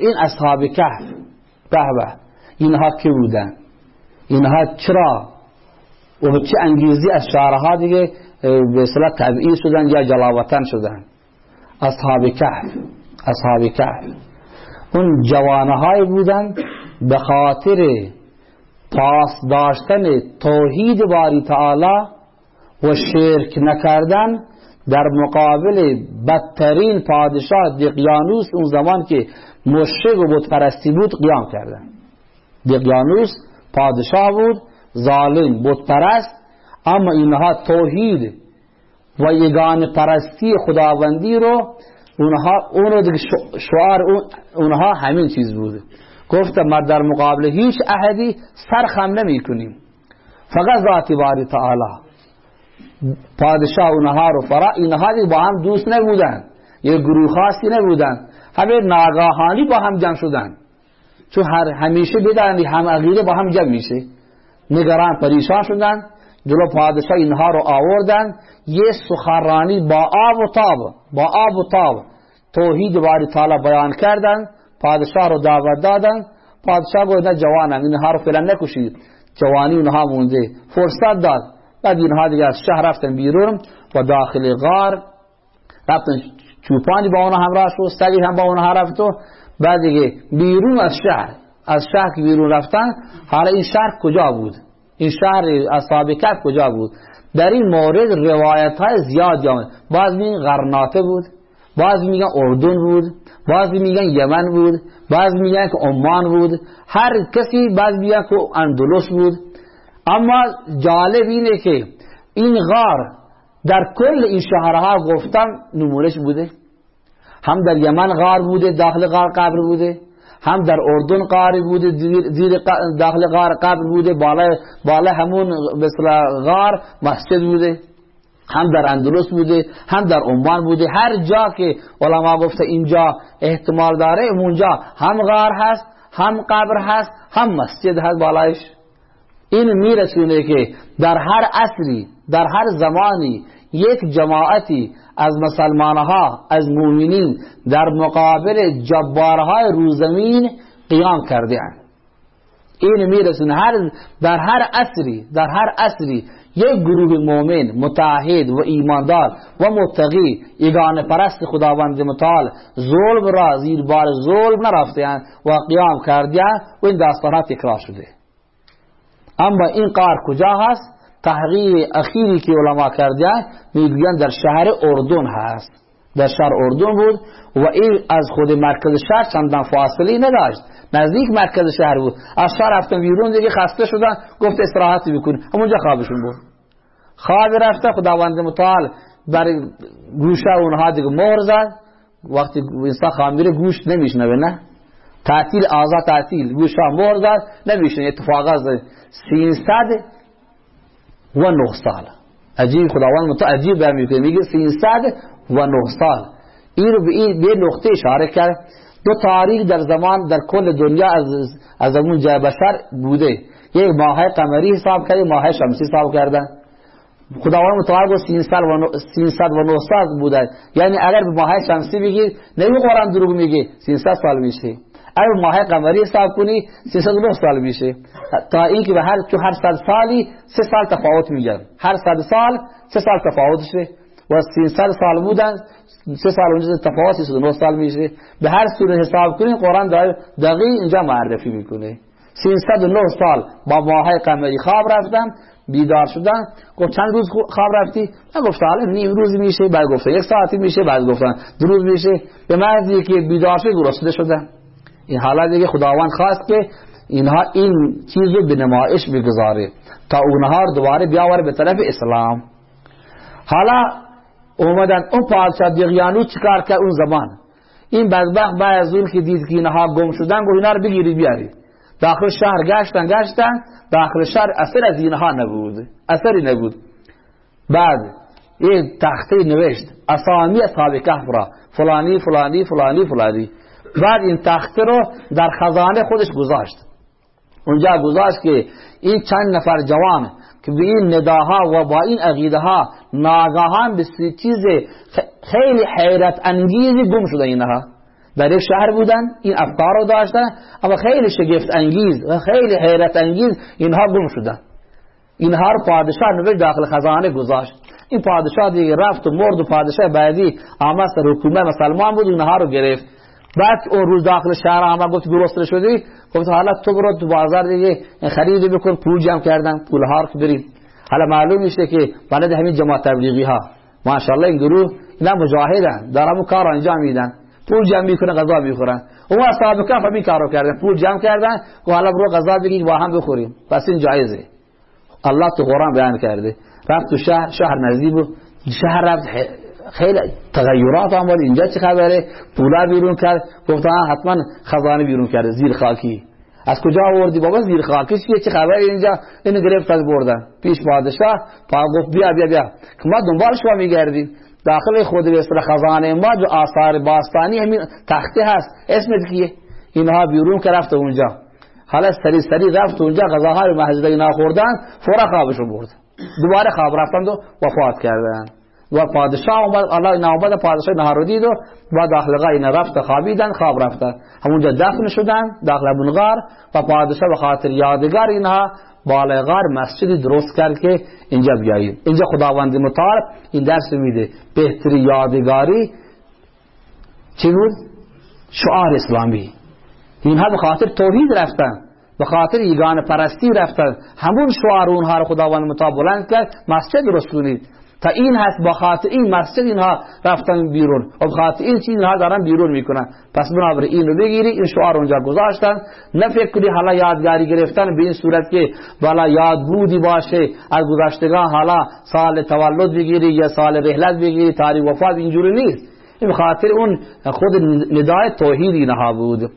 این اصحاب کهف. به به اینها که بودن؟ اینها چرا؟ و چه انگیزی از شعرها دیگه به اصطلاح طبعی شدن یا جلاوطن شدن؟ اصحاب کهف. اصحاب کهف. اون جوانهایی بودن به خاطر پاس داشتن توحید باری تعالی و شرک نکردن در مقابل بدترین پادشاه دقیانوس اون زمان که مشرق و بتپرستی بود قیام کردن. دقیانوس پادشاه بود ظالم بتپرست اما اینها توحید و یگان پرستی خداوندی رو اونها اون دیگه شعار اونها همین چیز بود. گفتم ما در مقابل هیچ احدی سرخم نمی کنیم فقط ذات باری تعالی. پادشاه اونها رو فرا اینها دیگه با هم دوست نبودن. یه گروه خاصی نبودن. همه ناگاهانی با هم جمع شدن. چون هر همیشه بدانی هم عقیده با هم جمع میشه. نگران پریشان شدن. جلو پادشاه اینها رو آوردن. یه سخرانی با آب و تاب با آب و تاب. توحید باری تعالی بیان کردن. پادشاه رو دعوت دادن. پادشاه گفت نه جوانم اینها رو فعلا نکشید. جوانی اونها مونده. فرصت داد. بعد اینها دیگه از شهر رفتن بیرون و داخل غار. رفتن چوپانی با اونها همراه شد سگی هم با اونها رفت و بعد دیگه بیرون از شهر از شهر که بیرون رفتن حالا این شهر کجا بود؟ این شهر اصحاب کجا بود؟ در این مورد روایت های زیاد آمد. بعض میگن غرناطه بود بعض میگن اردن بود بعض میگن یمن بود بعض میگن که عمان بود. هر کسی بعض میگن که اندلس بود. اما جالب اینه که این غار در کل این شهرها گفتم نمونش بوده. هم در یمن غار بوده داخل غار قبر بوده. هم در اردن غار بوده زیر داخل غار قبر بوده. بالا بالا همون مثل غار مسجد بوده. هم در اندلس بوده هم در عمان بوده. هر جا که علما گفته اینجا احتمال داره اونجا هم غار هست هم قبر هست هم مسجد هست بالایش. این میرسونه که در هر عصری در هر زمانی یک جماعتی از مسلمانها از مؤمنین در مقابل جبارهای روزمین قیام کرده این میرسونه هر در هر عصری در هر عصری یک گروه مؤمن متحد و ایماندار و متقی یگان پرست خداوند متعال ظلم را زیر بار ظلم نرفته و قیام کرده و این داستانات تکرار شده. اما این قار کجا هست؟ تحقیق اخیری که علما کرده می‌گویند در شهر اردن هست. در شهر اردن بود و این از خود مرکز شهر چندان فاصله نداشت. نزدیک مرکز شهر بود. از شهر رفتن بیرون دیگه خسته شدن گفت استراحتی بکنی همونجا خوابشون بود. خواب رفته خداوند متعال بر گوشه اونها دیگه مهر زد. وقتی انسان خواب میره گوش نمیشنوه نه؟ تعطیل آزاد تعطیل گوشه مهر زد نمیشنه اتفاق از 300 و 9 سال. عجیب خداوند متعال عجیب به میگه میگه 300 و 9 سال. این رو به این به نقطه اشاره کرد. دو تاریخ در زمان در کل دنیا از از اون جای بشر بوده. یک ماه قمری حساب کرده ماه شمسی حساب کردن. خداوند متعال گفت 300 و 9 سال بوده. یعنی اگر به ماه شمسی بگید نمی قرآن دروغ میگه. 300 سال میشه. اگر ماه قمری حساب کنی 309 سال میشه. تا اینکه به هر تو هر صد سالی سه سال تفاوت میگن هر صد سال سه سال تفاوتشه و 300 سال بودن سه سال اونجا تفاوتی 39 سال میشه. به هر صورت حساب کنین قرآن دقیق اینجا معرفی می‌کنه. 309 سال با ماه قمری خواب رفتم بیدار شدن گفت چند روز خواب رفتی؟ من گفت حالا نیم روزی میشه. بعد گفته یک ساعتی میشه. بعد گفتن دو روز میشه. به محضی که بیدار شد گرسنه شدن این حالا دیگه خداوند خواست که اینها این چیز رو به نمایش بگذاره تا اونها دوباره بیاوره به طرف اسلام. حالا اومدن اون پادشاه دیغیانو چیکار کرد اون زمان؟ این بدبخت بعد از اون که دید که اینها گم شدن گفت اینا رو بگیرید بیارید. داخل شهر گشتن گشتن داخل شهر اثر از اینها نبود اثری نبود. بعد این تخته نوشت اسامی اصحاب کهف را فلانی فلانی فلانی فلانی. بعد این تخته رو در خزانه خودش گذاشت. اونجا گذاشت که این چند نفر جوان که به این نداها و با این عقیده ها ناگاهان به چیز خیلی حیرت انگیزی گم شده اینها. در یک شهر بودن این افکار رو داشتن اما خیلی شگفت انگیز و خیلی حیرت انگیز اینها گم شدن اینها رو پادشاه نوشت داخل خزانه گذاشت. این پادشاه دیگه رفت و مرد و پادشاه بعدی آمد سر حکومت مسلمان بود اینها رو گرفت. بعد اون روز داخل شهر آمد گفت گرسنه شدی گفت حالا تو برو تو بازار دیگه خرید بکن پول جمع کردن پول ها رو برید حالا معلوم میشه که بلد همین جماعت تبلیغی ها. ماشاءالله این گروه اینا مجاهدن دارم کار انجام میدن. پول جمع می‌کنه غذا می‌خورن. اون اصحاب کف همین کارو کردن. پول جمع کردن و حالا برو غذا بگیر با هم بخوریم. پس این جایزه. الله تو قرآن بیان کرده. رفت تو شهر شهر نزدیک شهر رفت خیلی تغییرات آمد اینجا چه خبره؟ پولا بیرون کرد. گفتن حتما خزانه بیرون کرده زیر خاکی. از کجا آوردی بابا؟ زیر خاکش چه خبره اینجا؟ اینو گرفت از بردن. پیش پادشاه. پا گفت بیا بیا بیا. که ما دنبال شما میگردیم. داخل خود به خزانه ما جو آثار باستانی همین تخته هست. اسمت کیه؟ اینها بیرون که رفت اونجا. حالا سری سری رفت اونجا. غذاهای محجده اینا خوردن فورا خوابشو برد. دوباره خواب رفتند و وفات کردن و پادشاه اومد الله اومد پادشاه نهار دید و داخل اینا رفت خوابیدن خواب رفته. همونجا دفن شدن داخل بنغار و پادشاه به خاطر یادگار اینها بالغار مسجدی درست کرد که اینجا بیایید. اینجا خداوند متعال این درس میده. بهتری یادگاری چی بود؟ شعار اسلامی. اینها به خاطر توحید رفتن به خاطر یگان پرستی رفتن. همون شعار اونها رو خداوند متعال بلند کرد مسجد درست کنید تا این هست با خاطر این مسجد اینها رفتن بیرون. و با خاطر این چیز اینها دارن بیرون می‌کنن. پس بنابر این رو بگیری این شعار اونجا گذاشتن. نه فکر کنی حالا یادگاری گرفتن به این صورت که بالا یاد بودی باشه. از گذشتگان حالا سال تولد بگیری یا سال رحلت بگیری تاریخ وفات اینجوری نیست. این خاطر اون خود ندای توحید اینها بود.